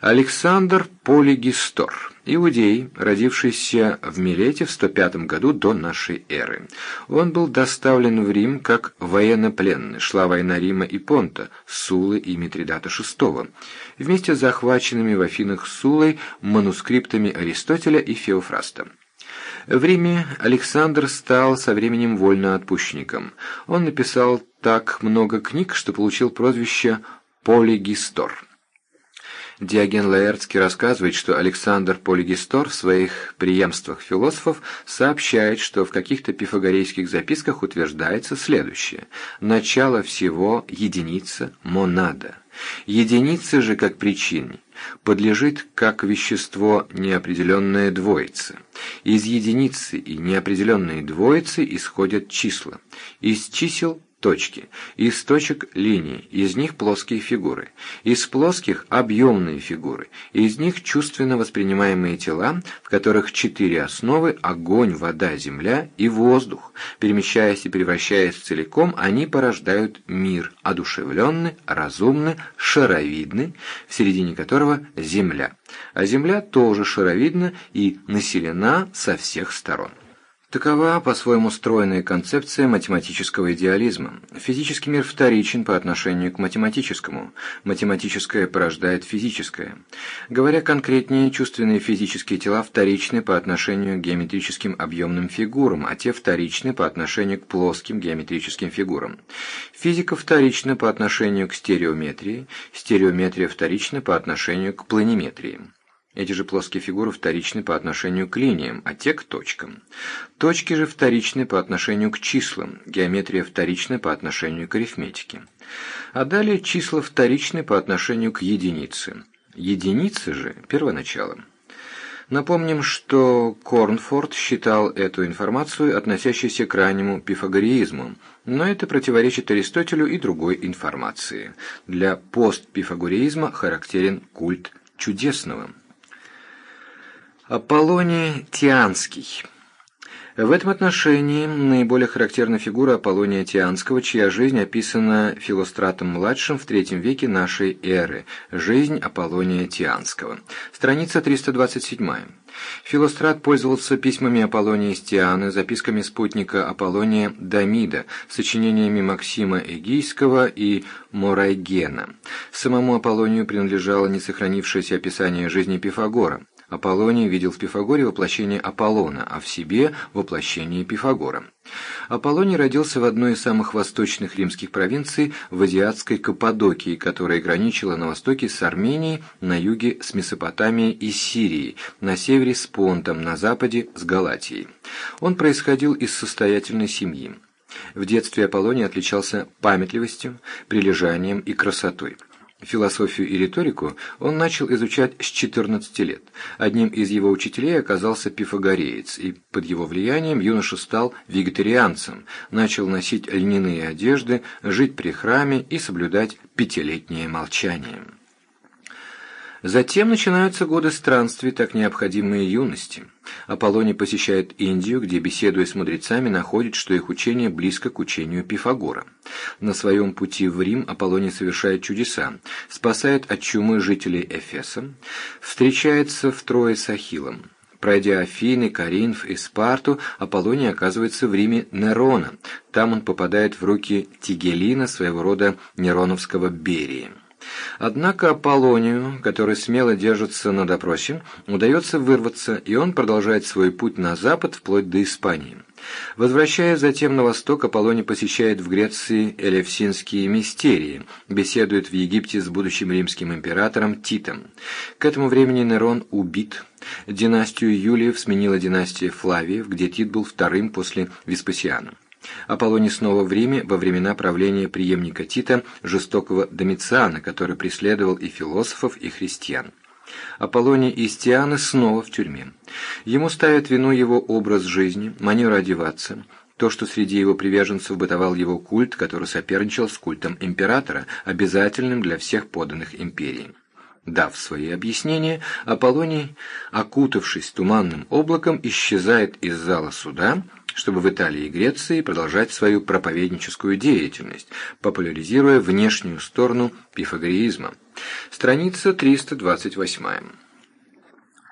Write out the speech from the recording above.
Александр Полигистор, иудей, родившийся в Милете в 105 году до нашей эры. Он был доставлен в Рим как военнопленный, шла война Рима и Понта, Сулы и Митридата VI, вместе с захваченными в Афинах Сулой манускриптами Аристотеля и Феофраста. В Риме Александр стал со временем вольноотпущенником. Он написал так много книг, что получил прозвище «Полигистор». Диоген Лаэртский рассказывает, что Александр Полигистор в своих преемствах философов сообщает, что в каких-то пифагорейских записках утверждается следующее. Начало всего – единица, монада. Единица же, как причине, подлежит как вещество неопределенная двоица. Из единицы и неопределенной двоицы исходят числа. Из чисел точки, из точек – линии, из них плоские фигуры, из плоских – объемные фигуры, из них чувственно воспринимаемые тела, в которых четыре основы – огонь, вода, земля и воздух. Перемещаясь и превращаясь целиком, они порождают мир, одушевленный, разумный, шаровидный, в середине которого – земля. А земля тоже шаровидна и населена со всех сторон. Такова по-своему стройная концепция математического идеализма. Физический мир вторичен по отношению к математическому. Математическое порождает физическое. Говоря конкретнее, чувственные физические тела вторичны по отношению к геометрическим объемным фигурам, а те вторичны по отношению к плоским геометрическим фигурам. Физика вторична по отношению к стереометрии, стереометрия вторична по отношению к планиметрии. Эти же плоские фигуры вторичны по отношению к линиям, а те к точкам. Точки же вторичны по отношению к числам, геометрия вторична по отношению к арифметике. А далее числа вторичны по отношению к единице. Единицы же – первоначалом. Напомним, что Корнфорд считал эту информацию относящейся к раннему пифагореизму, но это противоречит Аристотелю и другой информации. Для постпифагореизма характерен культ чудесного. Аполлоний Тианский. В этом отношении наиболее характерна фигура Аполлония Тианского, чья жизнь описана Филостратом-младшим в III веке нашей эры. Жизнь Аполлония Тианского. Страница 327. Филострат пользовался письмами Аполлония из Тианы, записками спутника Аполлония Дамида, сочинениями Максима Эгийского и Морайгена. Самому Аполлонию принадлежало несохранившееся описание жизни Пифагора. Аполлоний видел в Пифагоре воплощение Аполлона, а в себе – воплощение Пифагора. Аполлоний родился в одной из самых восточных римских провинций в азиатской Каппадокии, которая граничила на востоке с Арменией, на юге с Месопотамией и Сирией, на севере с Понтом, на западе с Галатией. Он происходил из состоятельной семьи. В детстве Аполлоний отличался памятливостью, прилежанием и красотой. Философию и риторику он начал изучать с 14 лет. Одним из его учителей оказался пифагореец, и под его влиянием юноша стал вегетарианцем, начал носить льняные одежды, жить при храме и соблюдать пятилетнее молчание. Затем начинаются годы странствий, так необходимые юности. Аполлоний посещает Индию, где, беседуя с мудрецами, находит, что их учение близко к учению Пифагора. На своем пути в Рим Аполлоний совершает чудеса, спасает от чумы жителей Эфеса, встречается втрое с Ахиллом. Пройдя Афины, Каринф и Спарту, Аполлоний оказывается в Риме Нерона. Там он попадает в руки Тигелина, своего рода Нероновского Берии. Однако Аполлонию, который смело держится на допросе, удается вырваться, и он продолжает свой путь на запад вплоть до Испании. Возвращаясь затем на восток, Аполлоний посещает в Греции элевсинские мистерии, беседует в Египте с будущим римским императором Титом. К этому времени Нерон убит. Династию Юлиев сменила династия Флавиев, где Тит был вторым после Веспасиана. Аполлоний снова в Риме во времена правления преемника Тита, жестокого Домициана, который преследовал и философов, и христиан. Аполлоний и Стианы снова в тюрьме. Ему ставят вину его образ жизни, манера одеваться, то, что среди его приверженцев бытовал его культ, который соперничал с культом императора, обязательным для всех подданных империи. Дав свои объяснения, Аполлоний, окутавшись туманным облаком, исчезает из зала суда, чтобы в Италии и Греции продолжать свою проповедническую деятельность, популяризируя внешнюю сторону пифагореизма. Страница 328.